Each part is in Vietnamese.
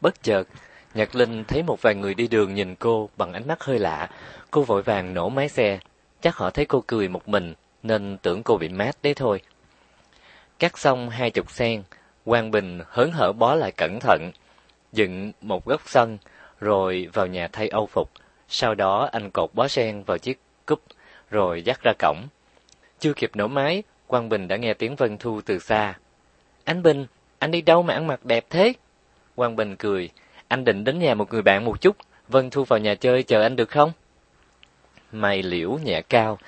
Bất chợt, Nhật Linh thấy một vài người đi đường nhìn cô bằng ánh mắt hơi lạ. Cô vội vàng nổ máy xe. Chắc họ thấy cô cười một mình, nên tưởng cô bị mát đấy thôi. Cắt xong hai chục sen, Quang Bình hớn hở bó lại cẩn thận, dựng một góc sân, rồi vào nhà thay âu phục. Sau đó anh cột bó sen vào chiếc cúp, rồi dắt ra cổng. Chưa kịp nổ máy, Quang Bình đã nghe tiếng Vân Thu từ xa. Anh Bình, anh đi đâu mà ăn mặc đẹp thế? Quang Bình cười, anh định đến nhà một người bạn một chút, Vân Thu vào nhà chơi chờ anh được không? Mày liễu nhẹ cao,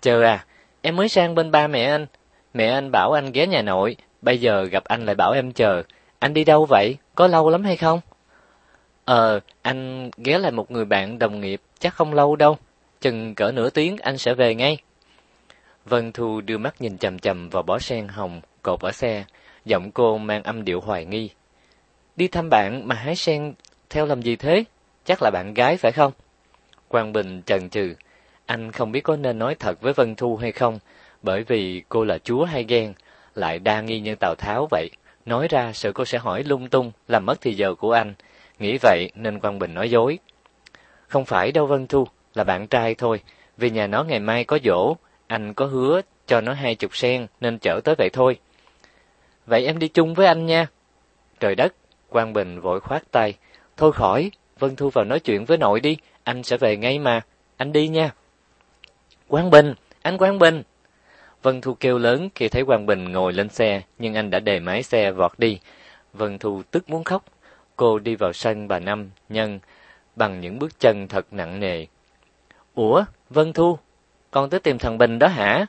chờ à, em mới sang bên ba mẹ anh, mẹ anh bảo anh ghé nhà nội, bây giờ gặp anh lại bảo em chờ, anh đi đâu vậy, có lâu lắm hay không? Ờ, anh ghé lại một người bạn đồng nghiệp, chắc không lâu đâu, chừng cỡ nửa tiếng anh sẽ về ngay. Vân Thu đưa mắt nhìn chầm chầm vào bó sen hồng cột ở xe, giọng cô mang âm điệu hoài nghi. Đi thăm bạn mà hái sen theo làm gì thế? Chắc là bạn gái phải không? Quang Bình chần chừ, anh không biết có nên nói thật với Vân Thu hay không, bởi vì cô là chúa hay ghen, lại đa nghi như Tào Tháo vậy. Nói ra sợ cô sẽ hỏi lung tung, làm mất thì giờ của anh. Nghĩ vậy nên Quang Bình nói dối. Không phải đâu Vân Thu, là bạn trai thôi, vì nhà nó ngày mai có dỗ, anh có hứa cho nó hai chục sen nên chở tới vậy thôi. Vậy em đi chung với anh nha. Trời đất, Quang Bình vội khoát tay. Thôi khỏi, Vân Thu vào nói chuyện với nội đi, anh sẽ về ngay mà. Anh đi nha. Quang Bình, anh Quang Bình. Vân Thu kêu lớn khi thấy Quang Bình ngồi lên xe, nhưng anh đã đề máy xe vọt đi. Vân Thu tức muốn khóc. Cô đi vào sân bà Năm, Nhân, bằng những bước chân thật nặng nề. Ủa, Vân Thu, con tới tìm thằng Bình đó hả?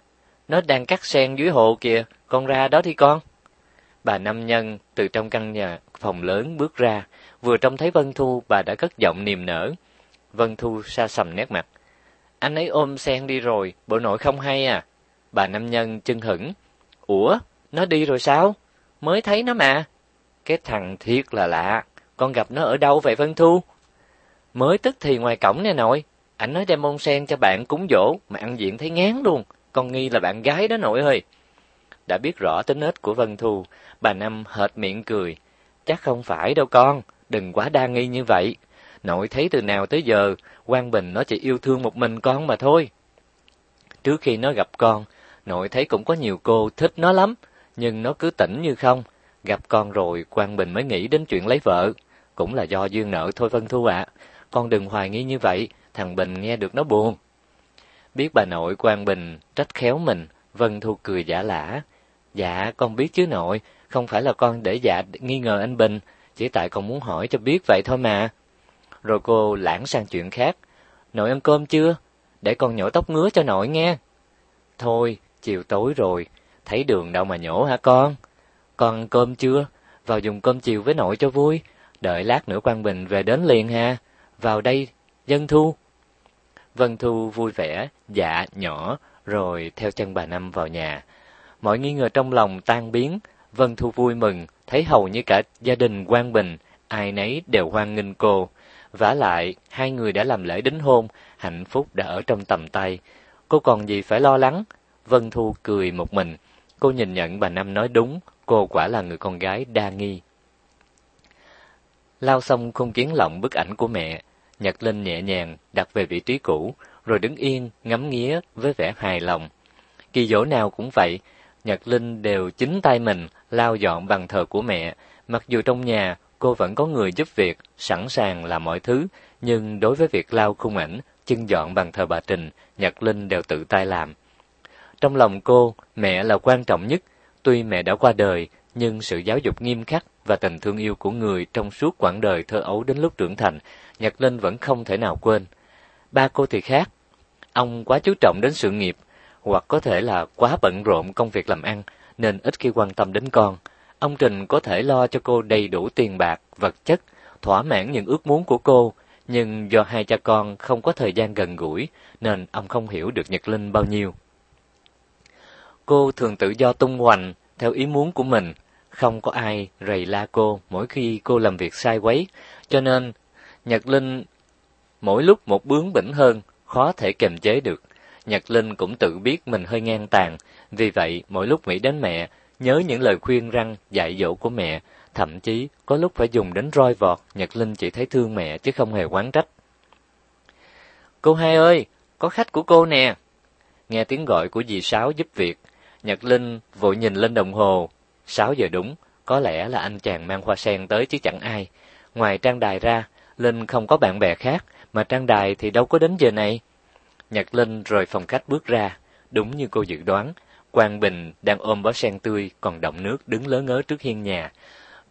Nó đang cắt sen dưới hồ kìa, con ra đó đi con. Bà Năm Nhân từ trong căn nhà phòng lớn bước ra, vừa trông thấy Vân Thu bà đã cất giọng niềm nở. Vân Thu xa sầm nét mặt. Anh ấy ôm sen đi rồi, bộ nội không hay à? Bà nam Nhân chân hững. Ủa, nó đi rồi sao? Mới thấy nó mà. Cái thằng thiệt là lạ, con gặp nó ở đâu vậy Vân Thu? Mới tức thì ngoài cổng nè nội, anh nói đem bông sen cho bạn cúng dỗ mà ăn diện thấy ngán luôn, con nghi là bạn gái đó nội ơi. Đã biết rõ tính nết của Vân Thu, bà Năm hệt miệng cười. Chắc không phải đâu con, đừng quá đa nghi như vậy. Nội thấy từ nào tới giờ, Quang Bình nó chỉ yêu thương một mình con mà thôi. Trước khi nó gặp con, nội thấy cũng có nhiều cô thích nó lắm, nhưng nó cứ tỉnh như không. Gặp con rồi, Quang Bình mới nghĩ đến chuyện lấy vợ. Cũng là do duyên nợ thôi Vân Thu ạ. Con đừng hoài nghi như vậy, thằng Bình nghe được nó buồn. Biết bà nội Quang Bình trách khéo mình, Vân Thu cười giả lả. Dạ, con biết chứ nội, không phải là con để dạ nghi ngờ anh Bình, chỉ tại con muốn hỏi cho biết vậy thôi mà. Rồi cô lãng sang chuyện khác. Nội ăn cơm chưa? Để con nhổ tóc ngứa cho nội nghe. Thôi, chiều tối rồi, thấy đường đâu mà nhổ hả con? Con ăn cơm chưa? Vào dùng cơm chiều với nội cho vui. Đợi lát nữa Quang Bình về đến liền ha. Vào đây, dân thu. Vân Thu vui vẻ, dạ nhỏ, rồi theo chân bà Năm vào nhà. Mọi nghi ngờ trong lòng tan biến, Vân Thu vui mừng, thấy hầu như cả gia đình Quang Bình, ai nấy đều hoan nghênh cô. vả lại, hai người đã làm lễ đính hôn, hạnh phúc đã ở trong tầm tay. Cô còn gì phải lo lắng? Vân Thu cười một mình. Cô nhìn nhận bà Năm nói đúng, cô quả là người con gái đa nghi. Lao xong khung kiến lộng bức ảnh của mẹ, Nhật Linh nhẹ nhàng đặt về vị trí cũ, rồi đứng yên ngắm nghía với vẻ hài lòng. Kỳ dỗ nào cũng vậy, Nhật Linh đều chính tay mình lau dọn bàn thờ của mẹ, mặc dù trong nhà cô vẫn có người giúp việc, sẵn sàng làm mọi thứ, nhưng đối với việc lau khung ảnh, chân dọn bàn thờ bà Trình, Nhật Linh đều tự tay làm. Trong lòng cô, mẹ là quan trọng nhất, tuy mẹ đã qua đời, nhưng sự giáo dục nghiêm khắc và tình thương yêu của người trong suốt quãng đời thơ ấu đến lúc trưởng thành, Nhật Linh vẫn không thể nào quên. Ba cô thì khác, ông quá chú trọng đến sự nghiệp, hoặc có thể là quá bận rộn công việc làm ăn nên ít khi quan tâm đến con. Ông Trình có thể lo cho cô đầy đủ tiền bạc, vật chất, thỏa mãn những ước muốn của cô, nhưng do hai cha con không có thời gian gần gũi nên ông không hiểu được Nhật Linh bao nhiêu. Cô thường tự do tung hoành theo ý muốn của mình, không có ai rầy la cô mỗi khi cô làm việc sai quấy, cho nên Nhật Linh mỗi lúc một bướng bỉnh hơn, khó thể kiềm chế được. Nhật Linh cũng tự biết mình hơi ngang tàn, vì vậy mỗi lúc nghĩ đến mẹ, nhớ những lời khuyên răng, dạy dỗ của mẹ, Thậm chí, có lúc phải dùng đến roi vọt, Nhật Linh chỉ thấy thương mẹ chứ không hề quán trách. Cô hai ơi, có khách của cô nè. Nghe tiếng gọi của dì Sáu giúp việc, Nhật Linh vội nhìn lên đồng hồ. Sáu giờ đúng, có lẽ là anh chàng mang hoa sen tới chứ chẳng ai. Ngoài Trang Đài ra, Linh không có bạn bè khác, mà Trang Đài thì đâu có đến giờ này. Nhật Linh rời phòng khách bước ra, đúng như cô dự đoán, Quang Bình đang ôm bó sen tươi còn đọng nước đứng lớ ngớ trước hiên nhà.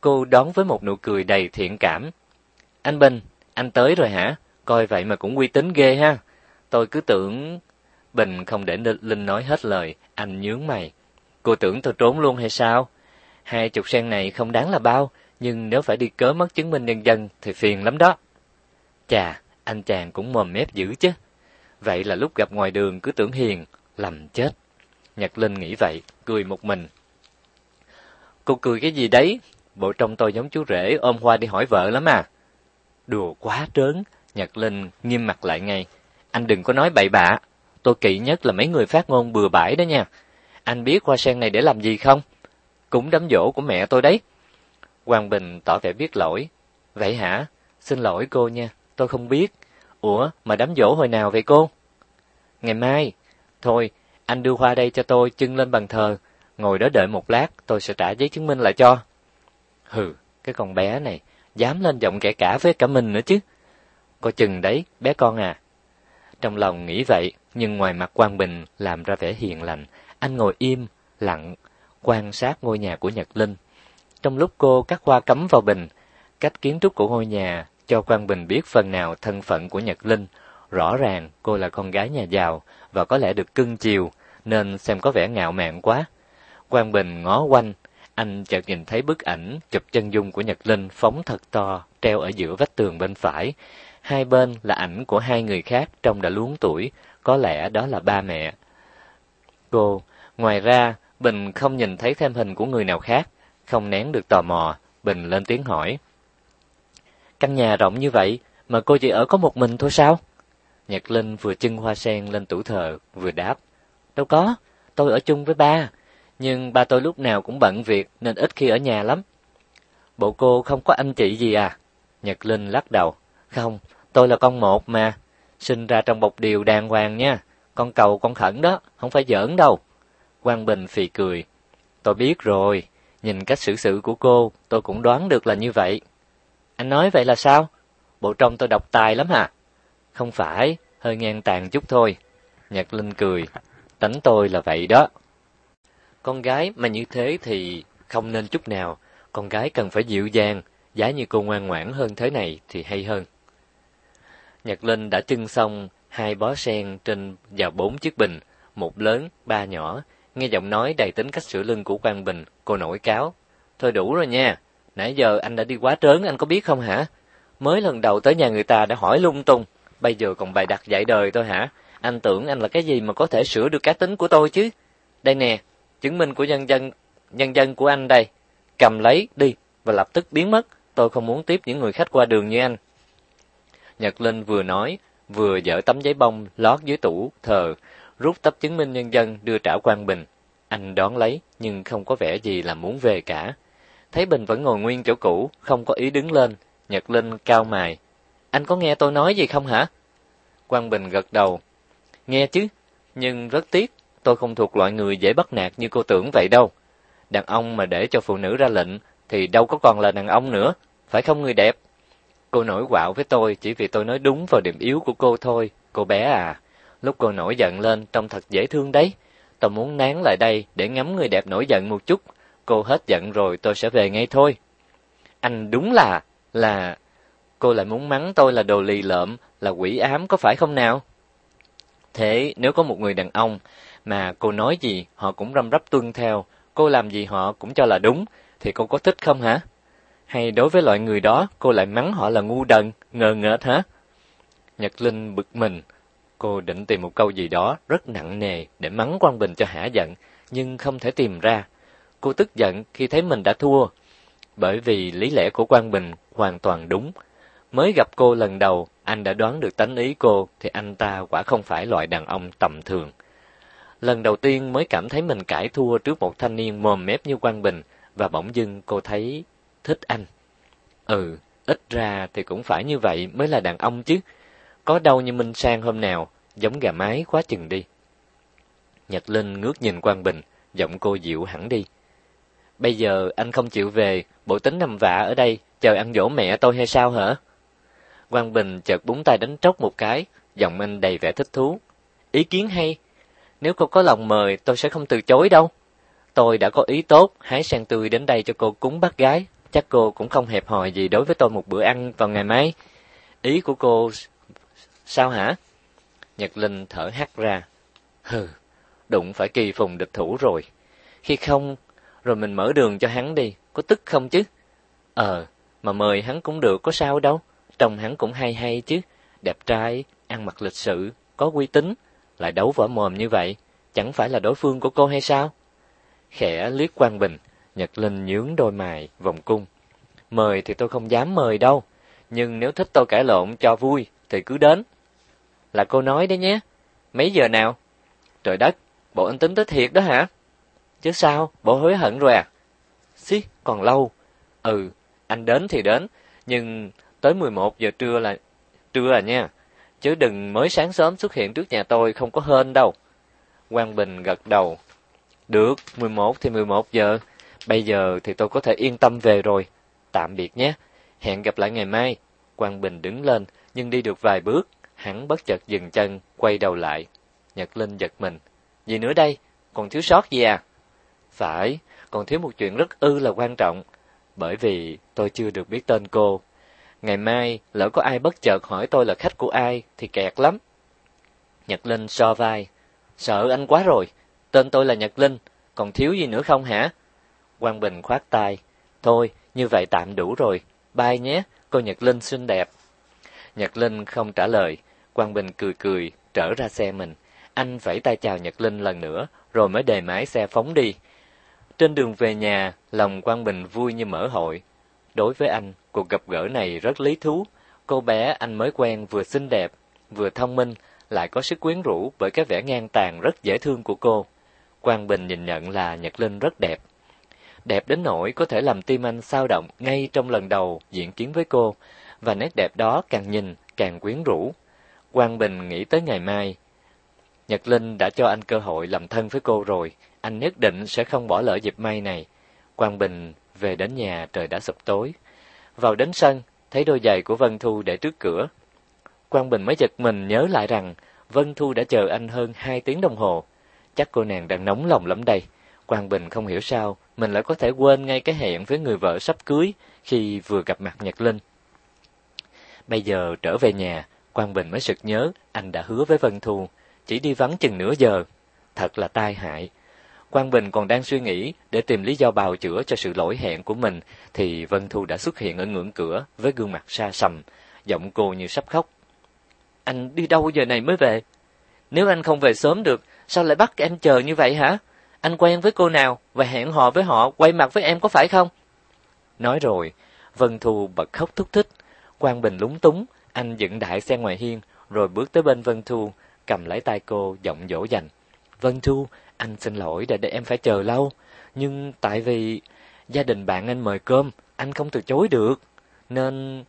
Cô đón với một nụ cười đầy thiện cảm. Anh Bình, anh tới rồi hả? Coi vậy mà cũng uy tín ghê ha. Tôi cứ tưởng... Bình không để Linh nói hết lời, anh nhướng mày. Cô tưởng tôi trốn luôn hay sao? Hai chục sen này không đáng là bao, nhưng nếu phải đi cớ mất chứng minh nhân dân thì phiền lắm đó. Chà, anh chàng cũng mồm mép dữ chứ. Vậy là lúc gặp ngoài đường cứ tưởng hiền, lầm chết. Nhật Linh nghĩ vậy, cười một mình. Cô cười cái gì đấy? Bộ trong tôi giống chú rể ôm hoa đi hỏi vợ lắm à. Đùa quá trớn, Nhật Linh nghiêm mặt lại ngay. Anh đừng có nói bậy bạ, tôi kỵ nhất là mấy người phát ngôn bừa bãi đó nha. Anh biết hoa sen này để làm gì không? Cũng đám dỗ của mẹ tôi đấy. Quang Bình tỏ vẻ biết lỗi. Vậy hả? Xin lỗi cô nha, tôi không biết. Ủa, mà đám dỗ hồi nào vậy cô? Ngày mai. Thôi, anh đưa hoa đây cho tôi trưng lên bàn thờ. Ngồi đó đợi một lát, tôi sẽ trả giấy chứng minh lại cho. Hừ, cái con bé này, dám lên giọng kẻ cả với cả mình nữa chứ. Coi chừng đấy, bé con à. Trong lòng nghĩ vậy, nhưng ngoài mặt Quang Bình làm ra vẻ hiền lành, anh ngồi im, lặng, quan sát ngôi nhà của Nhật Linh. Trong lúc cô cắt hoa cắm vào bình, cách kiến trúc của ngôi nhà cho Quang Bình biết phần nào thân phận của Nhật Linh. Rõ ràng cô là con gái nhà giàu và có lẽ được cưng chiều, nên xem có vẻ ngạo mạn quá. Quang Bình ngó quanh, anh chợt nhìn thấy bức ảnh chụp chân dung của Nhật Linh phóng thật to, treo ở giữa vách tường bên phải. Hai bên là ảnh của hai người khác trông đã luống tuổi, có lẽ đó là ba mẹ. Cô, ngoài ra, Bình không nhìn thấy thêm hình của người nào khác, không nén được tò mò, Bình lên tiếng hỏi. Căn nhà rộng như vậy, mà cô chỉ ở có một mình thôi sao? Nhật Linh vừa chân hoa sen lên tủ thờ, vừa đáp. Đâu có, tôi ở chung với ba, nhưng ba tôi lúc nào cũng bận việc nên ít khi ở nhà lắm. Bộ cô không có anh chị gì à? Nhật Linh lắc đầu. Không, tôi là con một mà. Sinh ra trong bọc điều đàng hoàng nha. Con cầu con khẩn đó, không phải giỡn đâu. Quang Bình phì cười. Tôi biết rồi, nhìn cách xử sự của cô, tôi cũng đoán được là như vậy. Anh nói vậy là sao? Bộ trong tôi độc tài lắm hả? Không phải, hơi ngang tàn chút thôi. Nhật Linh cười. tính tôi là vậy đó. Con gái mà như thế thì không nên chút nào. Con gái cần phải dịu dàng, giá như cô ngoan ngoãn hơn thế này thì hay hơn. Nhật Linh đã trưng xong hai bó sen trên vào bốn chiếc bình, một lớn, ba nhỏ. Nghe giọng nói đầy tính cách sửa lưng của Quang Bình, cô nổi cáo. Thôi đủ rồi nha, nãy giờ anh đã đi quá trớn, anh có biết không hả? Mới lần đầu tới nhà người ta đã hỏi lung tung, bây giờ còn bày đặt dạy đời tôi hả? Anh tưởng anh là cái gì mà có thể sửa được cá tính của tôi chứ? Đây nè, chứng minh của nhân dân nhân dân của anh đây. Cầm lấy đi và lập tức biến mất, tôi không muốn tiếp những người khách qua đường như anh. Nhật Linh vừa nói, vừa dở tấm giấy bông lót dưới tủ thờ, rút tấm chứng minh nhân dân đưa trả quan Bình. Anh đón lấy nhưng không có vẻ gì là muốn về cả. Thấy Bình vẫn ngồi nguyên chỗ cũ, không có ý đứng lên, Nhật Linh cao mày. Anh có nghe tôi nói gì không hả? Quang Bình gật đầu. Nghe chứ, nhưng rất tiếc, tôi không thuộc loại người dễ bắt nạt như cô tưởng vậy đâu. Đàn ông mà để cho phụ nữ ra lệnh thì đâu có còn là đàn ông nữa, phải không người đẹp? Cô nổi quạo với tôi chỉ vì tôi nói đúng vào điểm yếu của cô thôi, cô bé à. Lúc cô nổi giận lên trông thật dễ thương đấy. Tôi muốn nán lại đây để ngắm người đẹp nổi giận một chút. Cô hết giận rồi tôi sẽ về ngay thôi. Anh đúng là, là... Cô lại muốn mắng tôi là đồ lì lợm, là quỷ ám có phải không nào? Thế nếu có một người đàn ông mà cô nói gì họ cũng răm rắp tuân theo, cô làm gì họ cũng cho là đúng, thì cô có thích không hả? Hay đối với loại người đó, cô lại mắng họ là ngu đần, ngờ ngợt hả? Nhật Linh bực mình. Cô định tìm một câu gì đó rất nặng nề để mắng Quang Bình cho hả giận, nhưng không thể tìm ra. Cô tức giận khi thấy mình đã thua, bởi vì lý lẽ của Quang Bình hoàn toàn đúng. Mới gặp cô lần đầu, anh đã đoán được tánh ý cô, thì anh ta quả không phải loại đàn ông tầm thường. Lần đầu tiên mới cảm thấy mình cãi thua trước một thanh niên mồm mép như Quang Bình, và bỗng dưng cô thấy thích anh. Ừ, ít ra thì cũng phải như vậy mới là đàn ông chứ. Có đâu như Minh Sang hôm nào, giống gà mái quá chừng đi. Nhật Linh ngước nhìn Quang Bình, giọng cô dịu hẳn đi. Bây giờ anh không chịu về, bộ tính nằm vạ ở đây, chờ ăn dỗ mẹ tôi hay sao hả? Quang Bình chợt búng tay đánh trốc một cái, giọng anh đầy vẻ thích thú. Ý kiến hay, nếu cô có lòng mời tôi sẽ không từ chối đâu. Tôi đã có ý tốt, hái sen tươi đến đây cho cô cúng bác gái, chắc cô cũng không hẹp hòi gì đối với tôi một bữa ăn vào ngày mai. Ý của cô sao hả? Nhật Linh thở hắt ra. Hừ, đụng phải kỳ phùng địch thủ rồi. Khi không, rồi mình mở đường cho hắn đi, có tức không chứ? Ờ, mà mời hắn cũng được, có sao đâu. Trông hắn cũng hay hay chứ, đẹp trai, ăn mặc lịch sự, có uy tín, lại đấu võ mồm như vậy, chẳng phải là đối phương của cô hay sao? Khẽ liếc Quang Bình, Nhật Linh nhướng đôi mày, vòng cung. Mời thì tôi không dám mời đâu, nhưng nếu thích tôi cãi lộn cho vui thì cứ đến. Là cô nói đấy nhé. Mấy giờ nào? Trời đất, bộ anh tính tới thiệt đó hả? Chứ sao, bộ hối hận rồi à? Xí, còn lâu. Ừ, anh đến thì đến, nhưng tới 11 giờ trưa là trưa à nha. Chứ đừng mới sáng sớm xuất hiện trước nhà tôi không có hên đâu. Quang Bình gật đầu. Được, 11 thì 11 giờ. Bây giờ thì tôi có thể yên tâm về rồi. Tạm biệt nhé. Hẹn gặp lại ngày mai. Quang Bình đứng lên, nhưng đi được vài bước, hắn bất chợt dừng chân, quay đầu lại. Nhật Linh giật mình. Gì nữa đây? Còn thiếu sót gì à? Phải, còn thiếu một chuyện rất ư là quan trọng. Bởi vì tôi chưa được biết tên cô. Ngày mai, lỡ có ai bất chợt hỏi tôi là khách của ai, thì kẹt lắm. Nhật Linh so vai. Sợ anh quá rồi. Tên tôi là Nhật Linh, còn thiếu gì nữa không hả? Quang Bình khoát tay. Thôi, như vậy tạm đủ rồi. Bye nhé, cô Nhật Linh xinh đẹp. Nhật Linh không trả lời. Quang Bình cười cười, trở ra xe mình. Anh vẫy tay chào Nhật Linh lần nữa, rồi mới đề máy xe phóng đi. Trên đường về nhà, lòng Quang Bình vui như mở hội. Đối với anh, cuộc gặp gỡ này rất lý thú. Cô bé anh mới quen vừa xinh đẹp, vừa thông minh, lại có sức quyến rũ bởi cái vẻ ngang tàn rất dễ thương của cô. Quang Bình nhìn nhận là Nhật Linh rất đẹp. Đẹp đến nỗi có thể làm tim anh sao động ngay trong lần đầu diễn kiến với cô, và nét đẹp đó càng nhìn càng quyến rũ. Quang Bình nghĩ tới ngày mai. Nhật Linh đã cho anh cơ hội làm thân với cô rồi, anh nhất định sẽ không bỏ lỡ dịp may này. Quang Bình về đến nhà trời đã sụp tối. Vào đến sân, thấy đôi giày của Vân Thu để trước cửa. Quang Bình mới giật mình nhớ lại rằng Vân Thu đã chờ anh hơn hai tiếng đồng hồ. Chắc cô nàng đang nóng lòng lắm đây. Quang Bình không hiểu sao mình lại có thể quên ngay cái hẹn với người vợ sắp cưới khi vừa gặp mặt Nhật Linh. Bây giờ trở về nhà, Quang Bình mới sực nhớ anh đã hứa với Vân Thu, chỉ đi vắng chừng nửa giờ. Thật là tai hại. Quang Bình còn đang suy nghĩ để tìm lý do bào chữa cho sự lỗi hẹn của mình, thì Vân Thu đã xuất hiện ở ngưỡng cửa với gương mặt xa sầm, giọng cô như sắp khóc. Anh đi đâu giờ này mới về? Nếu anh không về sớm được, sao lại bắt em chờ như vậy hả? Anh quen với cô nào và hẹn hò với họ quay mặt với em có phải không? Nói rồi, Vân Thu bật khóc thúc thích. Quang Bình lúng túng, anh dựng đại xe ngoài hiên, rồi bước tới bên Vân Thu, cầm lấy tay cô, giọng dỗ dành. Vân Thu, anh xin lỗi đã để em phải chờ lâu, nhưng tại vì gia đình bạn anh mời cơm, anh không từ chối được, nên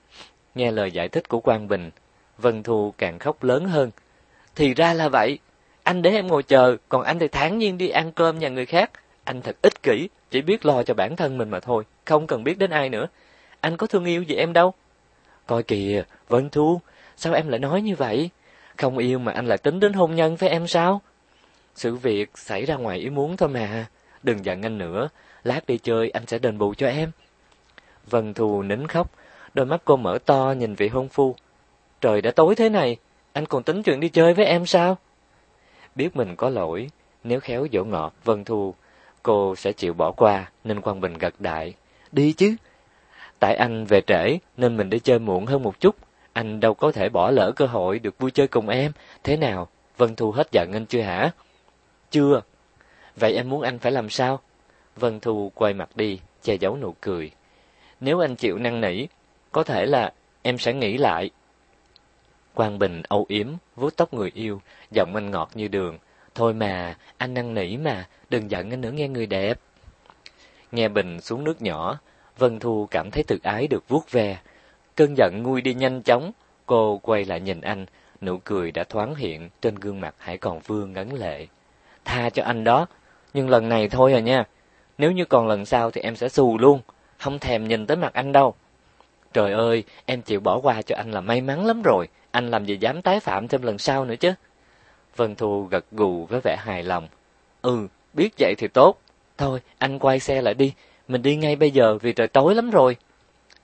nghe lời giải thích của Quang Bình, Vân Thu càng khóc lớn hơn. Thì ra là vậy, anh để em ngồi chờ, còn anh thì thản nhiên đi ăn cơm nhà người khác. Anh thật ích kỷ, chỉ biết lo cho bản thân mình mà thôi, không cần biết đến ai nữa. Anh có thương yêu gì em đâu. Coi kìa, Vân Thu, sao em lại nói như vậy? Không yêu mà anh lại tính đến hôn nhân với em sao? Sự việc xảy ra ngoài ý muốn thôi mà. Đừng giận anh nữa, lát đi chơi anh sẽ đền bù cho em. Vân Thu nín khóc, đôi mắt cô mở to nhìn vị hôn phu. Trời đã tối thế này, anh còn tính chuyện đi chơi với em sao? Biết mình có lỗi, nếu khéo dỗ ngọt Vân Thu, cô sẽ chịu bỏ qua nên Quang Bình gật đại. Đi chứ. Tại anh về trễ nên mình đi chơi muộn hơn một chút. Anh đâu có thể bỏ lỡ cơ hội được vui chơi cùng em. Thế nào? Vân Thu hết giận anh chưa hả? Chưa. Vậy em muốn anh phải làm sao? Vân Thu quay mặt đi, che giấu nụ cười. Nếu anh chịu năn nỉ, có thể là em sẽ nghĩ lại. Quang Bình âu yếm, vuốt tóc người yêu, giọng anh ngọt như đường. Thôi mà, anh năn nỉ mà, đừng giận anh nữa nghe người đẹp. Nghe Bình xuống nước nhỏ, Vân Thu cảm thấy tự ái được vuốt ve. Cơn giận nguôi đi nhanh chóng, cô quay lại nhìn anh, nụ cười đã thoáng hiện trên gương mặt Hải còn vương ngấn lệ. Tha cho anh đó, nhưng lần này thôi à nha. Nếu như còn lần sau thì em sẽ xù luôn, không thèm nhìn tới mặt anh đâu. Trời ơi, em chịu bỏ qua cho anh là may mắn lắm rồi, anh làm gì dám tái phạm thêm lần sau nữa chứ. Vân Thu gật gù với vẻ hài lòng. Ừ, biết vậy thì tốt. Thôi, anh quay xe lại đi, mình đi ngay bây giờ vì trời tối lắm rồi.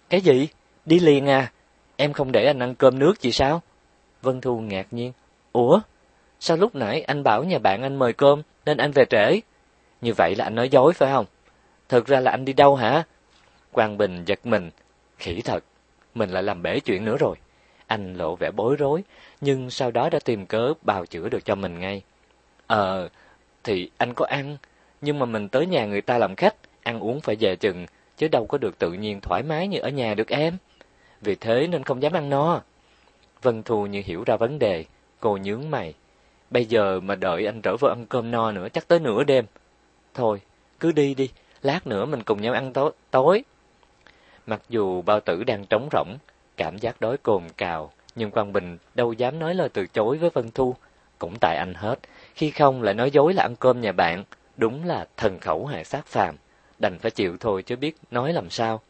Cái gì? Đi liền à? Em không để anh ăn cơm nước gì sao? Vân Thu ngạc nhiên. Ủa? Sao lúc nãy anh bảo nhà bạn anh mời cơm nên anh về trễ? Như vậy là anh nói dối phải không? Thực ra là anh đi đâu hả? Quang Bình giật mình. Khỉ thật, mình lại làm bể chuyện nữa rồi. Anh lộ vẻ bối rối, nhưng sau đó đã tìm cớ bào chữa được cho mình ngay. Ờ, thì anh có ăn, nhưng mà mình tới nhà người ta làm khách, ăn uống phải về chừng, chứ đâu có được tự nhiên thoải mái như ở nhà được em. Vì thế nên không dám ăn no. Vân Thu như hiểu ra vấn đề, cô nhướng mày. Bây giờ mà đợi anh trở vào ăn cơm no nữa chắc tới nửa đêm. Thôi, cứ đi đi, lát nữa mình cùng nhau ăn tối. tối. Mặc dù bao tử đang trống rỗng, cảm giác đói cồn cào, nhưng Quang Bình đâu dám nói lời từ chối với Vân Thu. Cũng tại anh hết, khi không lại nói dối là ăn cơm nhà bạn, đúng là thần khẩu hạ sát phàm, đành phải chịu thôi chứ biết nói làm sao.